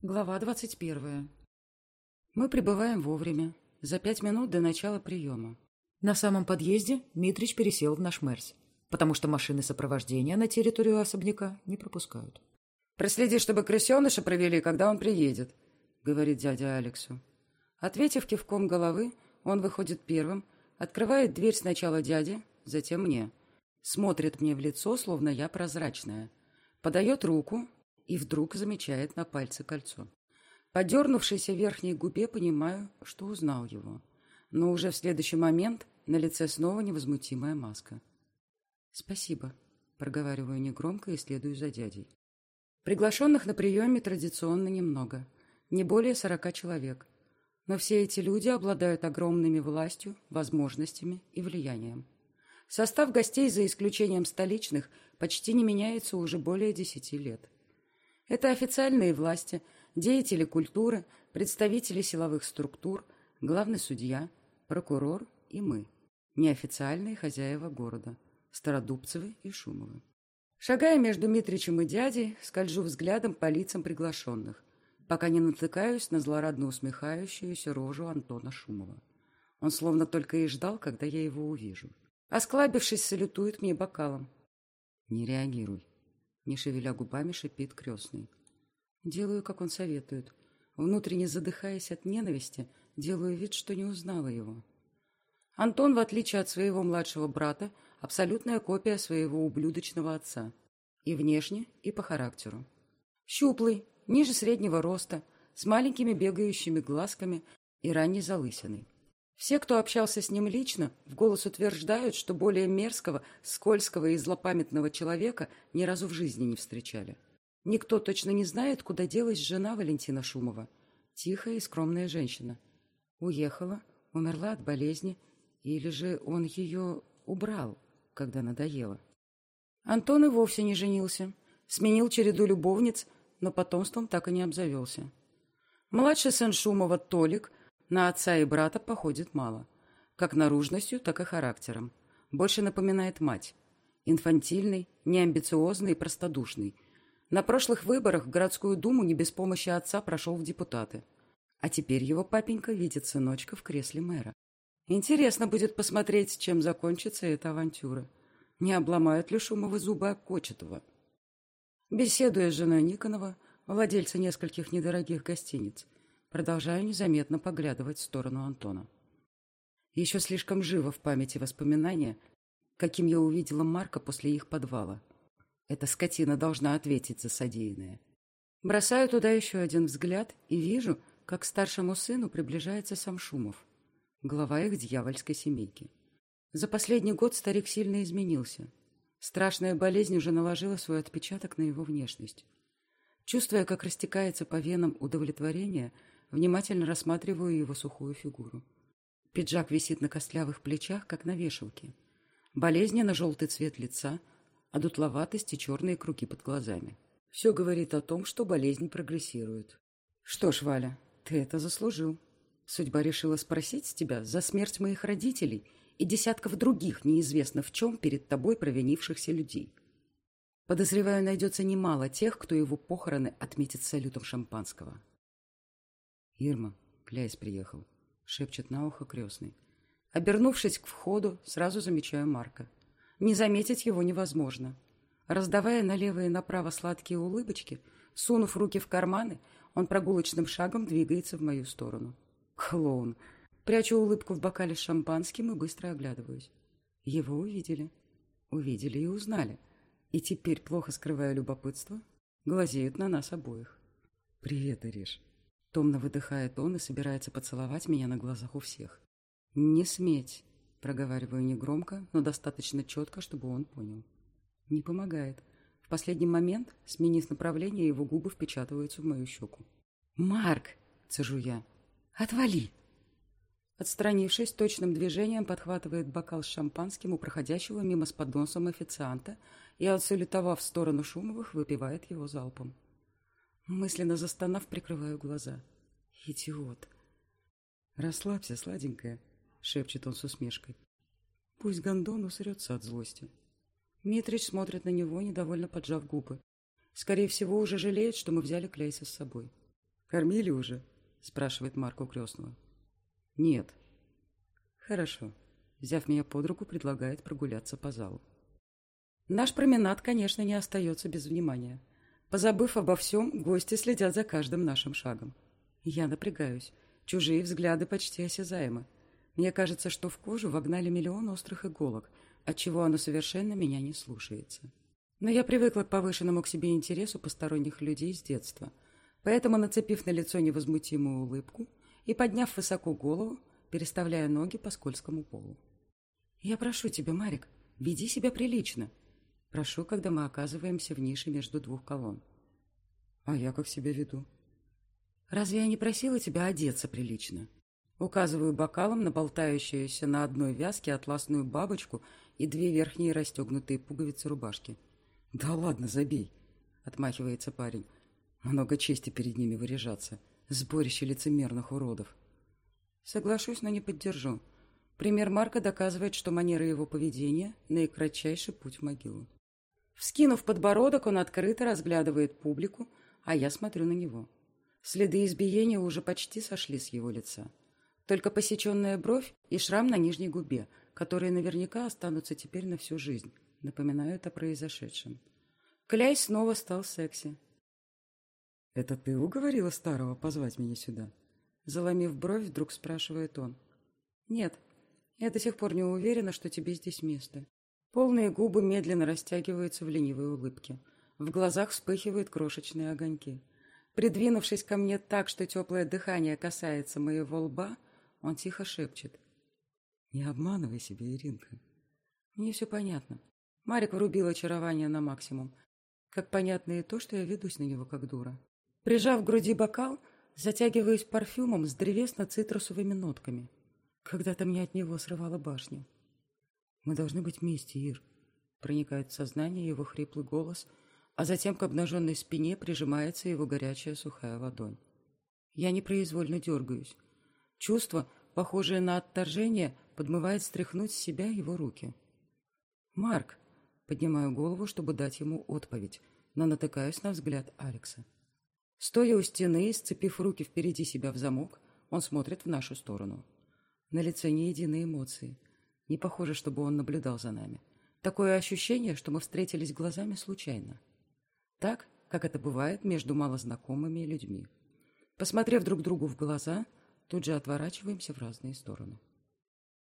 Глава двадцать первая. Мы прибываем вовремя, за пять минут до начала приема. На самом подъезде Митрич пересел в наш Мерс, потому что машины сопровождения на территорию особняка не пропускают. «Проследи, чтобы крысеныша провели, когда он приедет», — говорит дядя Алексу. Ответив кивком головы, он выходит первым, открывает дверь сначала дяде, затем мне. Смотрит мне в лицо, словно я прозрачная. Подает руку, и вдруг замечает на пальце кольцо. По дернувшейся верхней губе понимаю, что узнал его. Но уже в следующий момент на лице снова невозмутимая маска. «Спасибо», — проговариваю негромко и следую за дядей. Приглашенных на приеме традиционно немного, не более сорока человек. Но все эти люди обладают огромными властью, возможностями и влиянием. Состав гостей, за исключением столичных, почти не меняется уже более десяти лет. Это официальные власти, деятели культуры, представители силовых структур, главный судья, прокурор и мы, неофициальные хозяева города, Стародубцевы и Шумовы. Шагая между Митричем и дядей, скольжу взглядом по лицам приглашенных, пока не натыкаюсь на злорадно усмехающуюся рожу Антона Шумова. Он словно только и ждал, когда я его увижу. Осклабившись, салютует мне бокалом. «Не реагируй», не шевеля губами, шипит крестный. Делаю, как он советует. Внутренне задыхаясь от ненависти, делаю вид, что не узнала его. Антон, в отличие от своего младшего брата, абсолютная копия своего ублюдочного отца. И внешне, и по характеру. Щуплый, ниже среднего роста, с маленькими бегающими глазками и ранней залысиной. Все, кто общался с ним лично, в голос утверждают, что более мерзкого, скользкого и злопамятного человека ни разу в жизни не встречали. Никто точно не знает, куда делась жена Валентина Шумова. Тихая и скромная женщина. Уехала, умерла от болезни, или же он ее убрал, когда надоело. Антон и вовсе не женился. Сменил череду любовниц, но потомством так и не обзавелся. Младший сын Шумова, Толик, на отца и брата походит мало. Как наружностью, так и характером. Больше напоминает мать. Инфантильный, неамбициозный и простодушный. На прошлых выборах в городскую думу не без помощи отца прошел в депутаты. А теперь его папенька видит сыночка в кресле мэра. Интересно будет посмотреть, чем закончится эта авантюра. Не обломают ли Шумовы зубы Окочетова? Беседуя с женой Никонова, владельца нескольких недорогих гостиниц, Продолжаю незаметно поглядывать в сторону Антона. Еще слишком живо в памяти воспоминания, каким я увидела Марка после их подвала. Эта скотина должна ответить за содеянное. Бросаю туда еще один взгляд и вижу, как к старшему сыну приближается сам Шумов, глава их дьявольской семейки. За последний год старик сильно изменился. Страшная болезнь уже наложила свой отпечаток на его внешность. Чувствуя, как растекается по венам удовлетворение, внимательно рассматриваю его сухую фигуру. Пиджак висит на костлявых плечах, как на вешалке. Болезненно желтый цвет лица, а дутловатость и черные круги под глазами. Все говорит о том, что болезнь прогрессирует. Что ж, Валя, ты это заслужил. Судьба решила спросить с тебя за смерть моих родителей и десятков других неизвестно в чем перед тобой провинившихся людей. Подозреваю, найдется немало тех, кто его похороны отметит салютом шампанского. «Ирма, Кляйс приехал», — шепчет на ухо крестный. Обернувшись к входу, сразу замечаю Марка. Не заметить его невозможно. Раздавая налево и направо сладкие улыбочки, сунув руки в карманы, он прогулочным шагом двигается в мою сторону. Клоун. Прячу улыбку в бокале с шампанским и быстро оглядываюсь. Его увидели. Увидели и узнали. И теперь, плохо скрывая любопытство, глазеют на нас обоих. «Привет, Ириш», Томно выдыхает он и собирается поцеловать меня на глазах у всех. «Не сметь!» Проговариваю негромко, но достаточно четко, чтобы он понял. Не помогает. В последний момент, сменив направление, его губы впечатываются в мою щеку. «Марк!» — цежу я. «Отвали!» Отстранившись, точным движением подхватывает бокал с шампанским у проходящего мимо с подносом официанта и, отсалютовав в сторону Шумовых, выпивает его залпом. Мысленно застонав, прикрываю глаза. Идиот. «Расслабься, сладенькая», — шепчет он с усмешкой. Пусть гондон усрется от злости. Митрич смотрит на него, недовольно поджав губы. Скорее всего, уже жалеет, что мы взяли Клейса с собой. «Кормили уже?» — спрашивает Марк у крестного. «Нет». «Хорошо». Взяв меня под руку, предлагает прогуляться по залу. Наш променад, конечно, не остается без внимания. Позабыв обо всем, гости следят за каждым нашим шагом. Я напрягаюсь. Чужие взгляды почти осязаемы. Мне кажется, что в кожу вогнали миллион острых иголок, отчего оно совершенно меня не слушается. Но я привыкла к повышенному к себе интересу посторонних людей с детства. Поэтому, нацепив на лицо невозмутимую улыбку и подняв высоко голову, переставляя ноги по скользкому полу. «Я прошу тебя, Марик, веди себя прилично». Прошу, когда мы оказываемся в нише между двух колонн. «А я как себя веду?» «Разве я не просила тебя одеться прилично?» Указываю бокалом на болтающуюся на одной вязке атласную бабочку и две верхние расстегнутые пуговицы рубашки. «Да ладно, забей!» — отмахивается парень. «Много чести перед ними выряжаться. Сборище лицемерных уродов». Соглашусь, но не поддержу. Пример Марка доказывает, что манера его поведения — наикратчайший путь в могилу. Вскинув подбородок, он открыто разглядывает публику, а я смотрю на него. Следы избиения уже почти сошли с его лица. Только посеченная бровь и шрам на нижней губе, которые наверняка останутся теперь на всю жизнь, напоминают о произошедшем. Кляй снова стал секси. «Это ты уговорила старого позвать меня сюда?» Заломив бровь, вдруг спрашивает он. «Нет, я до сих пор не уверена, что тебе здесь место». Полные губы медленно растягиваются в ленивой улыбке. В глазах вспыхивают крошечные огоньки. Придвинувшись ко мне так, что теплое дыхание касается моего лба, он тихо шепчет. «Не обманывай себя, Иринка». Мне все понятно. Марик врубил очарование на максимум. Как понятно и то, что я ведусь на него как дура. Прижав к груди бокал, затягиваюсь парфюмом с древесно-цитрусовыми нотками. Когда-то мне от него срывало башню. «Мы должны быть вместе, Ир», — проникает в сознание его хриплый голос, а затем к обнаженной спине прижимается его горячая сухая ладонь. Я непроизвольно дергаюсь. Чувство, похожее на отторжение, подмывает стряхнуть с себя его руки. «Марк!» — поднимаю голову, чтобы дать ему отповедь, но натыкаюсь на взгляд Алекса. Стоя у стены, сцепив руки впереди себя в замок, он смотрит в нашу сторону. На лице ни единой эмоции. Не похоже, чтобы он наблюдал за нами. Такое ощущение, что мы встретились глазами случайно. Так, как это бывает между малознакомыми людьми. Посмотрев друг другу в глаза, тут же отворачиваемся в разные стороны.